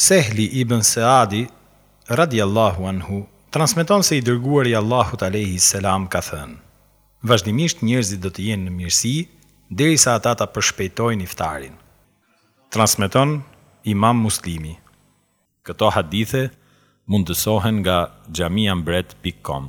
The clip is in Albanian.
Sehli ibn Seadi, radijallahu anhu, transmeton se i Dërguari i Allahut, alejhi selam, ka thënë, Vazhdimisht njerëzit do të jenë në mirësi derisa ata ta përshpejtojnë iftarin. Transmeton Imam Muslimi. Këto hadithe mundësohen nga xhamia mbret pikë kom.